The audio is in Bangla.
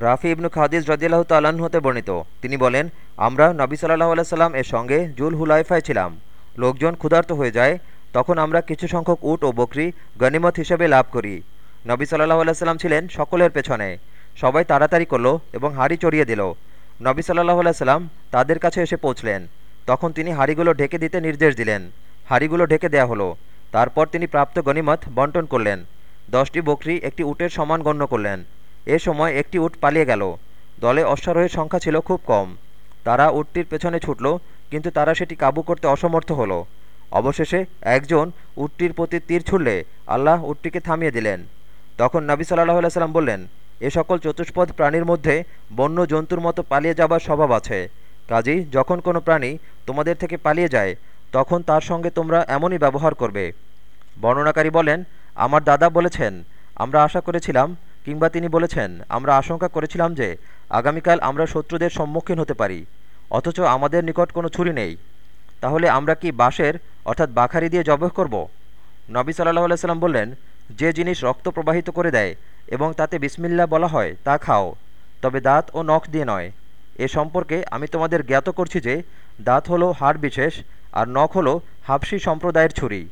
রাফি ইবনু খাদিজ রদিয়াল্লাহ তাল্লাহ্ন হতে বর্ণিত। তিনি বলেন, আমরা নবী সাল্লাহ আলাইসাল্লাম এর সঙ্গে জুল হুলাইফায় ছিলাম। লোকজন ক্ষুধার্ত হয়ে যায়, তখন আমরা কিছু সংখ্যক উট ও বকরি গনিমত হিসেবে লাভ করি। নবী সাল্লাহ আলাইসাল্লাম ছিলেন সকলের পেছনে। সবাই তাড়াতাড়ি করল এবং হাড়ি চড়িয়ে দিল। নবী সাল্লাহ আলাইসাল্লাম তাদের কাছে এসে পৌঁছলেন। তখন তিনি হাড়িগুলো ঢেকে দিতে নির্দেশ দিলেন। হাড়িগুলো ঢেকে দেয়া হলো। তারপর তিনি প্রাপ্ত গনিমত বন্টন করলেন। দশটি বকরি একটি উটের সমান গণ্য করলেন। এ সময় একটি উট পালিয়ে গেল। দলে অশ্বারোহীর সংখ্যা ছিল খুব কম। তারা উটটির পেছনে ছুটল, কিন্তু তারা সেটি কাবু করতে অসমর্থ হলো। অবশেষে একজন উটটির প্রতি তীর ছুড়লে আল্লাহ উটটিকে থামিয়ে দিলেন। তখন নবী সাল্লাহ সাল্লাম বললেন, এ সকল চতুষ্পদ প্রাণীর মধ্যে বন্য জন্তুর মতো পালিয়ে যাবার স্বভাব আছে। কাজেই যখন কোনো প্রাণী তোমাদের থেকে পালিয়ে যায়, তখন তার সঙ্গে তোমরা এমনই ব্যবহার করবে। বর্ণনাকারী বলেন, আমার দাদা বলেছেন, আমরা আশা করেছিলাম কিংবা তিনি বলেছেন, আমরা আশঙ্কা করেছিলাম যে আগামীকাল আমরা শত্রুদের সম্মুখীন হতে পারি, অথচ আমাদের নিকট কোনো ছুরি নেই। তাহলে আমরা কি বাঁশের, অর্থাৎ বাখারি দিয়ে জবহ করব? নবী সাল্লাহ আলাইসাল্লাম বললেন, যে জিনিস রক্ত প্রবাহিত করে দেয় এবং তাতে বিসমিল্লা বলা হয়, তা খাও, তবে দাঁত ও নখ দিয়ে নয়। এ সম্পর্কে আমি তোমাদের জ্ঞাত করছি যে, দাঁত হলো হাড় বিশেষ, আর নখ হলো হাবসি সম্প্রদায়ের ছুরি।